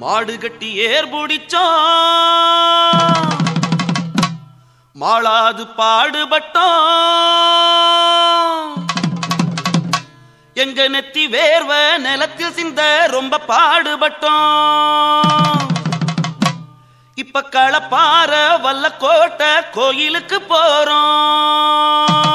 மாடு கட்டி ஏர் மாளாது பாடுபட்டோம் எங்க நெத்தி வேர்வ நிலத்தில் சிந்த ரொம்ப பாடுபட்டோம் இப்ப களப்பாற வல்லக்கோட்டை கோயிலுக்கு போறோம்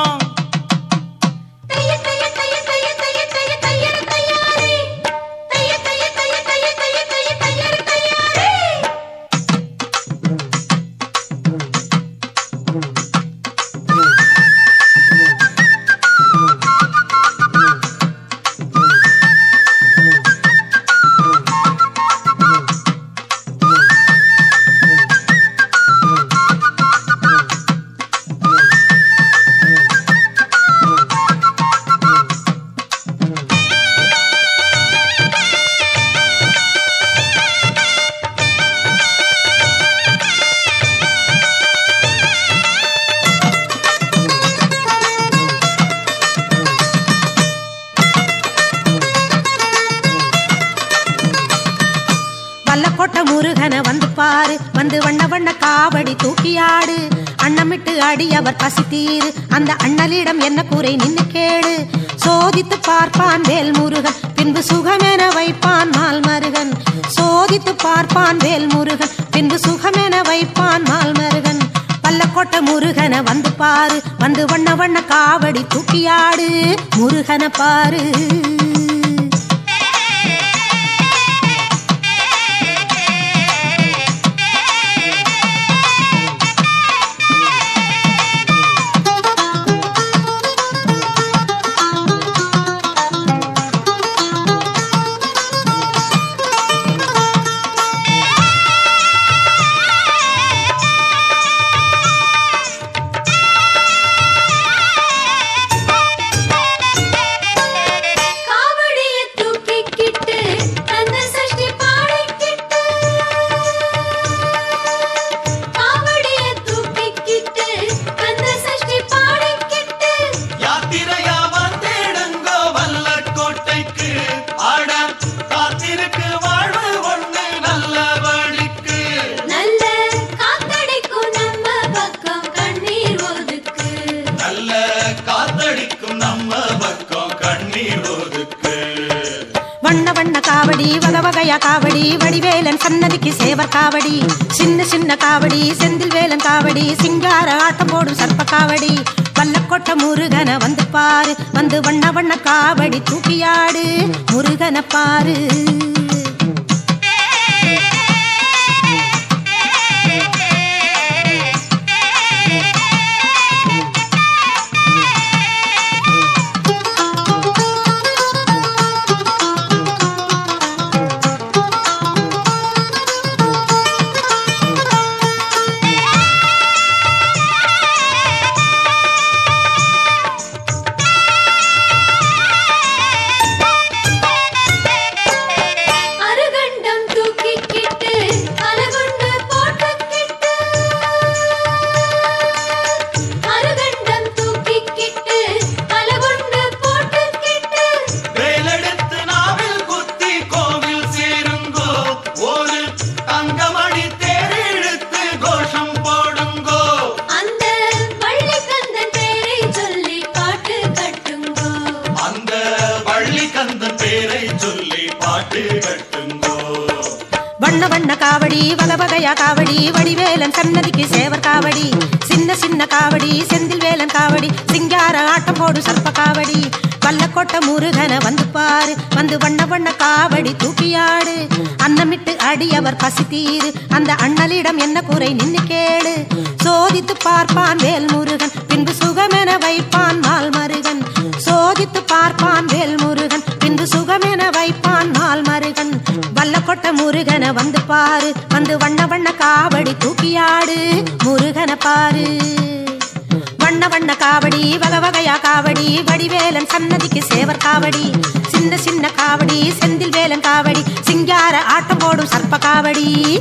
முருகன வந்து பாரு. வந்து வண்ண வண்ண காவடி தூக்கியாடு. அண்ணமிட்டு அடி அவர் பசி தீரு. அந்த அண்ணலிடம் என்ன கூரை நின்னு கேடு. சோதித்து பார்ப்பான் வேல் முருகன் பின்பு சுகமென வைப்பான் மால் மருகன் சோதித்து பார்ப்பான் வேல் முருகன் பின்பு சுகமென வைப்பான் மால் மருகன் பல்லக்கோட்டை முருகனை வந்து பாரு. வந்து வண்ண வண்ண காவடி தூக்கியாடு. முருகனை பாரு. வகை காவடி வடிவேலன் சன்னதிக்கு சேவர் காவடி. சின்ன சின்ன காவடி செந்தில் வேலன் காவடி சிங்கார ஆட்டம் போடும் சர்ப்ப காவடி. வல்லக்கொட்ட முருகனை வந்து பாரு வந்து வண்ண வண்ண காவடி தூக்கியாடு முருகனை பாரு. வண்ண வண்ண காவடி வலவகையா காவடி வடிவேலன் சன்னதிக்கு சேவர் காவடி சின்ன சின்ன காவடி செந்தில் வேலன் காவடி சிங்கார ஆட்டம் போடு சர்ப்ப காவடி வல்லக்கோட்டை முருகன வந்து பாரு வந்து வண்ண வண்ண காவடி தூக்கியாடு அன்னமிட்டு அடி அவர் பசி தீரு அந்த அண்ணலிடம் என்ன குறை நின்னு கேடு சோதித்து பார்ப்பான் வேல் முருகன் பின்பு சுகமென வைப்பான் மால் மருகன் சோதித்து பார்ப்பான் வேல் முருகன் முருகன வந்து பாரு. வந்து வண்ண வண்ண காவடி தூக்கியாடு. முருகன பாரு. வண்ண வண்ண காவடி வகை வகையா காவடி வடிவேலன் சன்னதிக்கு சேவர் காவடி சின்ன சின்ன காவடி செந்தில் வேலன் காவடி சிங்கார ஆட்டம் போடும் சர்ப்ப காவடி.